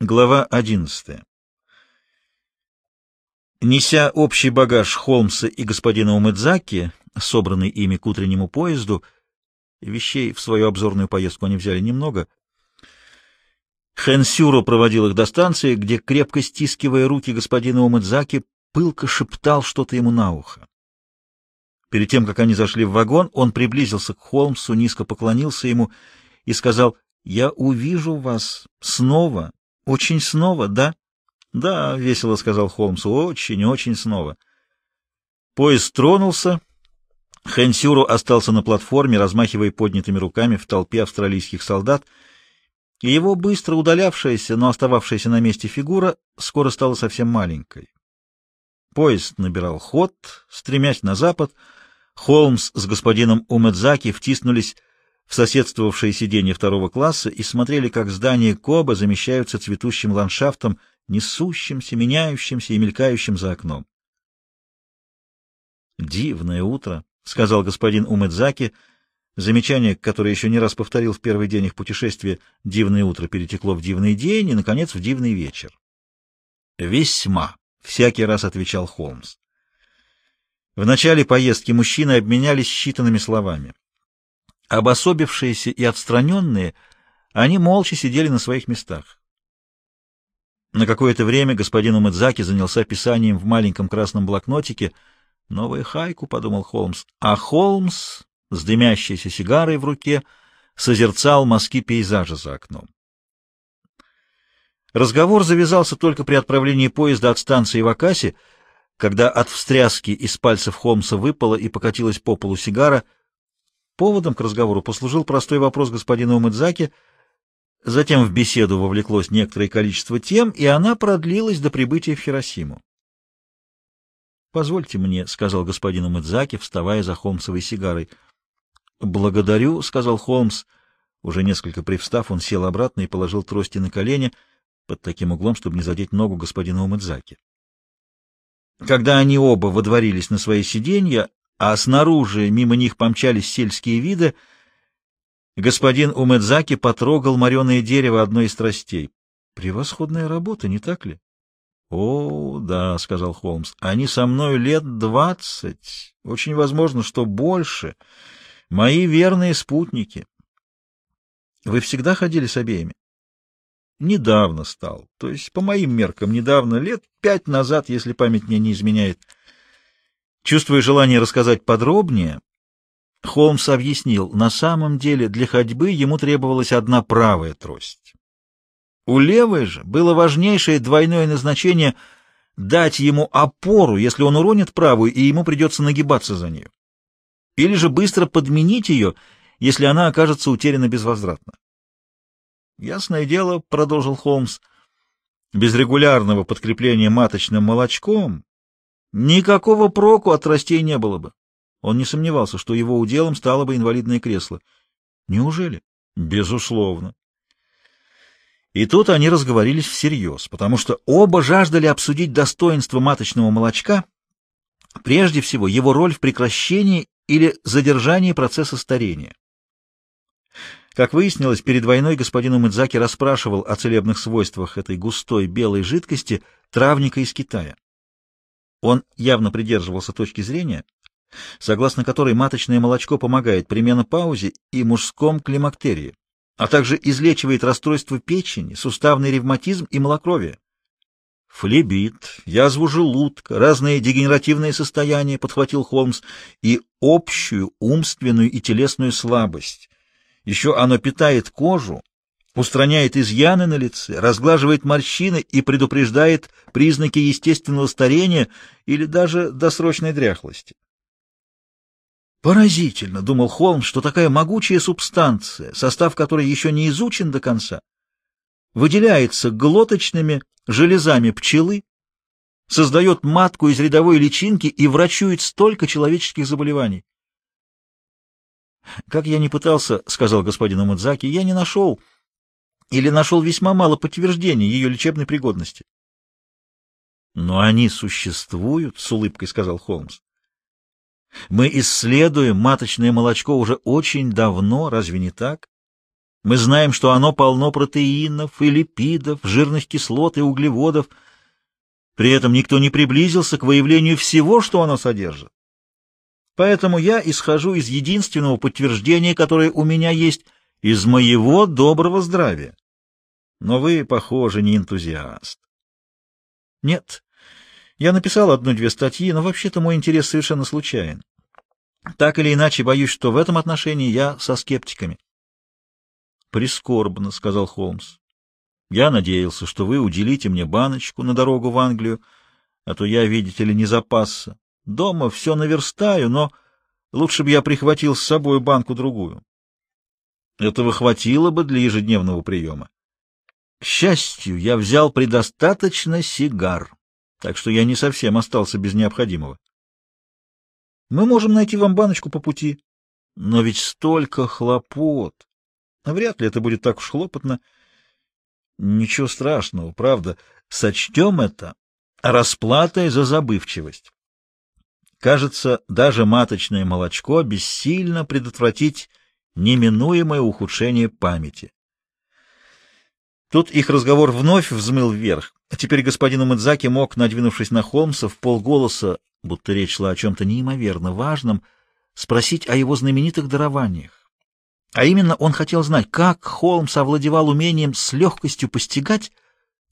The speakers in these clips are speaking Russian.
Глава 11. Неся общий багаж Холмса и господина Умэдзаки, собранный ими к утреннему поезду, вещей в свою обзорную поездку они взяли немного, Хэнсюро проводил их до станции, где, крепко стискивая руки господина Умэдзаки, пылко шептал что-то ему на ухо. Перед тем, как они зашли в вагон, он приблизился к Холмсу, низко поклонился ему и сказал, «Я увижу вас снова очень снова, да? Да, весело сказал Холмс. Очень, очень снова. Поезд тронулся. Хэнсюру остался на платформе, размахивая поднятыми руками в толпе австралийских солдат, и его быстро удалявшаяся, но остававшаяся на месте фигура скоро стала совсем маленькой. Поезд набирал ход, стремясь на запад. Холмс с господином Умэдзаки втиснулись в соседствовавшие сиденья второго класса и смотрели, как здания Коба замещаются цветущим ландшафтом, несущимся, меняющимся и мелькающим за окном. «Дивное утро», — сказал господин Умэдзаки, замечание, которое еще не раз повторил в первый день их путешествия, «дивное утро» перетекло в дивный день и, наконец, в дивный вечер. «Весьма», — всякий раз отвечал Холмс. В начале поездки мужчины обменялись считанными словами. Обособившиеся и отстраненные, они молча сидели на своих местах. На какое-то время господин Умэдзаки занялся писанием в маленьком красном блокнотике. «Новая хайку», — подумал Холмс. А Холмс, с дымящейся сигарой в руке, созерцал мазки пейзажа за окном. Разговор завязался только при отправлении поезда от станции в Акасе, когда от встряски из пальцев Холмса выпала и покатилась по полу сигара — Поводом к разговору послужил простой вопрос господина Умыдзаки. Затем в беседу вовлеклось некоторое количество тем, и она продлилась до прибытия в Хиросиму. «Позвольте мне», — сказал господин Умыдзаки, вставая за Холмсовой сигарой. «Благодарю», — сказал Холмс. Уже несколько привстав, он сел обратно и положил трости на колени под таким углом, чтобы не задеть ногу господина Умыдзаки. Когда они оба водворились на свои сиденья, а снаружи мимо них помчались сельские виды, господин Умэдзаки потрогал мореное дерево одной из тростей. Превосходная работа, не так ли? — О, да, — сказал Холмс, — они со мной лет двадцать, очень возможно, что больше. Мои верные спутники. — Вы всегда ходили с обеими? — Недавно стал, то есть, по моим меркам, недавно, лет пять назад, если память мне не изменяет. — Чувствуя желание рассказать подробнее, Холмс объяснил, на самом деле для ходьбы ему требовалась одна правая трость. У левой же было важнейшее двойное назначение дать ему опору, если он уронит правую, и ему придется нагибаться за нее. Или же быстро подменить ее, если она окажется утеряна безвозвратно. «Ясное дело», — продолжил Холмс, — «без регулярного подкрепления маточным молочком Никакого проку от растей не было бы. Он не сомневался, что его уделом стало бы инвалидное кресло. Неужели? Безусловно. И тут они разговорились всерьез, потому что оба жаждали обсудить достоинство маточного молочка, прежде всего его роль в прекращении или задержании процесса старения. Как выяснилось, перед войной господин Умыдзаки расспрашивал о целебных свойствах этой густой белой жидкости травника из Китая. Он явно придерживался точки зрения, согласно которой маточное молочко помогает при менопаузе и мужском климактерии, а также излечивает расстройства печени, суставный ревматизм и малокровие. Флебит, язву желудка, разные дегенеративные состояния, подхватил Холмс, и общую умственную и телесную слабость. Еще оно питает кожу, устраняет изъяны на лице, разглаживает морщины и предупреждает признаки естественного старения или даже досрочной дряхлости. Поразительно, думал Холмс, что такая могучая субстанция, состав которой еще не изучен до конца, выделяется глоточными железами пчелы, создает матку из рядовой личинки и врачует столько человеческих заболеваний. «Как я не пытался, — сказал господин Умадзаки, — я не нашел или нашел весьма мало подтверждений ее лечебной пригодности. «Но они существуют», — с улыбкой сказал Холмс. «Мы исследуем маточное молочко уже очень давно, разве не так? Мы знаем, что оно полно протеинов и липидов, жирных кислот и углеводов. При этом никто не приблизился к выявлению всего, что оно содержит. Поэтому я исхожу из единственного подтверждения, которое у меня есть, из моего доброго здравия. Но вы, похоже, не энтузиаст. Нет, я написал одну-две статьи, но вообще-то мой интерес совершенно случайен. Так или иначе, боюсь, что в этом отношении я со скептиками. «Прискорбно», — сказал Холмс. «Я надеялся, что вы уделите мне баночку на дорогу в Англию, а то я, видите ли, не запасся. Дома все наверстаю, но лучше бы я прихватил с собой банку-другую. Этого хватило бы для ежедневного приема. К счастью, я взял предостаточно сигар, так что я не совсем остался без необходимого. Мы можем найти вам баночку по пути. Но ведь столько хлопот. Вряд ли это будет так уж хлопотно. Ничего страшного, правда. Сочтем это расплатой за забывчивость. Кажется, даже маточное молочко бессильно предотвратить неминуемое ухудшение памяти. Тут их разговор вновь взмыл вверх. Теперь господин Умыдзаки мог, надвинувшись на Холмса, в полголоса, будто речь шла о чем-то неимоверно важном, спросить о его знаменитых дарованиях. А именно он хотел знать, как Холмс овладевал умением с легкостью постигать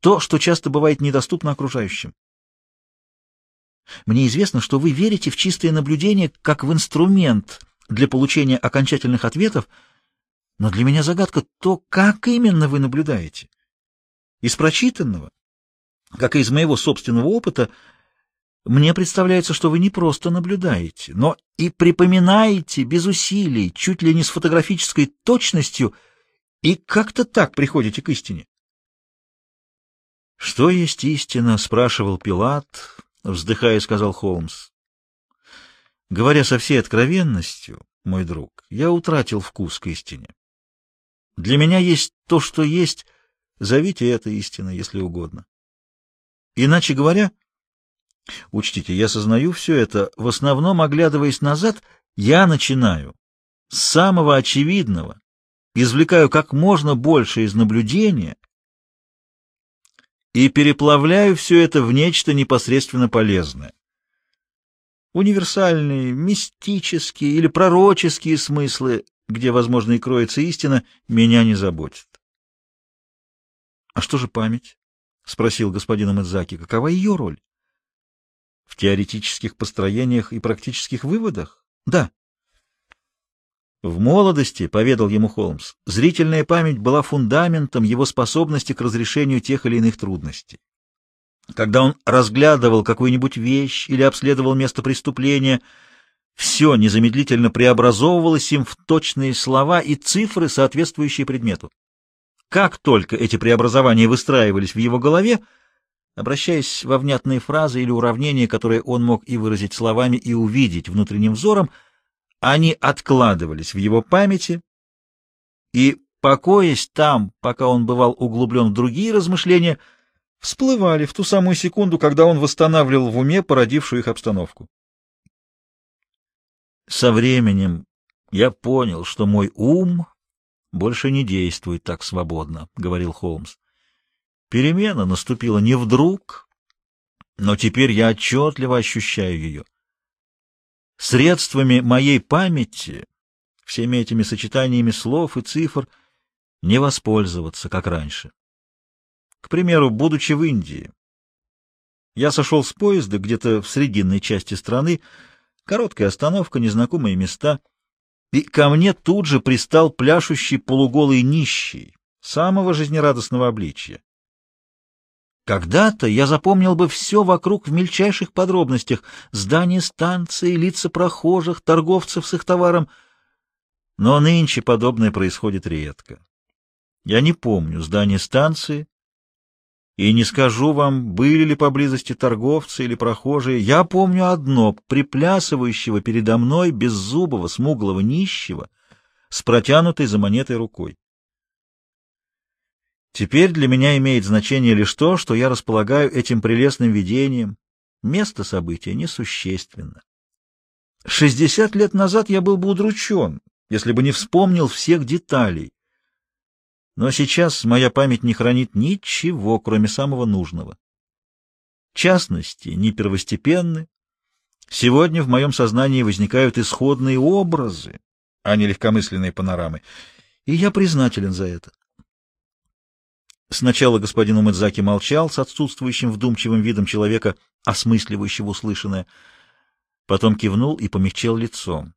то, что часто бывает недоступно окружающим. Мне известно, что вы верите в чистое наблюдение как в инструмент для получения окончательных ответов, но для меня загадка то, как именно вы наблюдаете. Из прочитанного, как и из моего собственного опыта, мне представляется, что вы не просто наблюдаете, но и припоминаете без усилий, чуть ли не с фотографической точностью, и как-то так приходите к истине. «Что есть истина?» — спрашивал Пилат, вздыхая, сказал Холмс. «Говоря со всей откровенностью, мой друг, я утратил вкус к истине. Для меня есть то, что есть, зовите это истиной, если угодно. Иначе говоря, Учтите, я сознаю все это, в основном, оглядываясь назад, я начинаю с самого очевидного, извлекаю как можно больше из наблюдения и переплавляю все это в нечто непосредственно полезное. Универсальные, мистические или пророческие смыслы, где, возможно, и кроется истина, меня не заботят. — А что же память? — спросил господин Амадзаки. — Какова ее роль? В теоретических построениях и практических выводах? Да. В молодости, поведал ему Холмс, зрительная память была фундаментом его способности к разрешению тех или иных трудностей. Когда он разглядывал какую-нибудь вещь или обследовал место преступления, все незамедлительно преобразовывалось им в точные слова и цифры, соответствующие предмету. Как только эти преобразования выстраивались в его голове, Обращаясь во внятные фразы или уравнения, которые он мог и выразить словами, и увидеть внутренним взором, они откладывались в его памяти, и, покоясь там, пока он бывал углублен в другие размышления, всплывали в ту самую секунду, когда он восстанавливал в уме породившую их обстановку. Со временем я понял, что мой ум больше не действует так свободно, — говорил Холмс. Перемена наступила не вдруг, но теперь я отчетливо ощущаю ее. Средствами моей памяти, всеми этими сочетаниями слов и цифр, не воспользоваться, как раньше. К примеру, будучи в Индии, я сошел с поезда где-то в срединной части страны, короткая остановка, незнакомые места, и ко мне тут же пристал пляшущий полуголый нищий, самого жизнерадостного обличия. Когда-то я запомнил бы все вокруг в мельчайших подробностях — здание станции, лица прохожих, торговцев с их товаром. Но нынче подобное происходит редко. Я не помню здание станции и не скажу вам, были ли поблизости торговцы или прохожие. Я помню одно — приплясывающего передо мной беззубого, смуглого нищего с протянутой за монетой рукой. Теперь для меня имеет значение лишь то, что я располагаю этим прелестным видением. Место события несущественно. Шестьдесят лет назад я был бы удручен, если бы не вспомнил всех деталей. Но сейчас моя память не хранит ничего, кроме самого нужного. Частности не первостепенны. Сегодня в моем сознании возникают исходные образы, а не легкомысленные панорамы, и я признателен за это. Сначала господин Умэдзаки молчал с отсутствующим вдумчивым видом человека, осмысливающего услышанное, потом кивнул и помягчел лицом.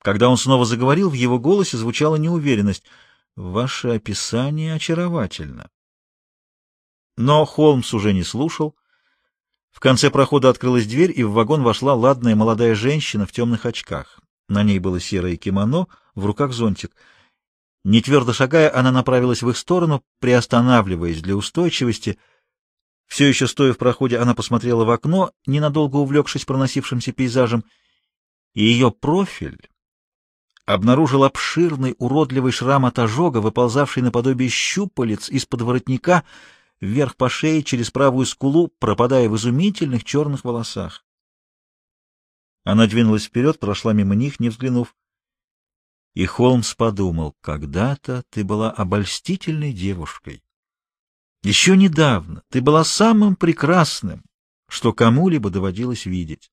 Когда он снова заговорил, в его голосе звучала неуверенность. «Ваше описание очаровательно». Но Холмс уже не слушал. В конце прохода открылась дверь, и в вагон вошла ладная молодая женщина в темных очках. На ней было серое кимоно, в руках зонтик. Не твердо шагая, она направилась в их сторону, приостанавливаясь для устойчивости. Все еще стоя в проходе, она посмотрела в окно, ненадолго увлекшись проносившимся пейзажем, и ее профиль обнаружил обширный уродливый шрам от ожога, выползавший наподобие щупалец из-под воротника, вверх по шее, через правую скулу, пропадая в изумительных черных волосах. Она двинулась вперед, прошла мимо них, не взглянув. И Холмс подумал, когда-то ты была обольстительной девушкой. Еще недавно ты была самым прекрасным, что кому-либо доводилось видеть.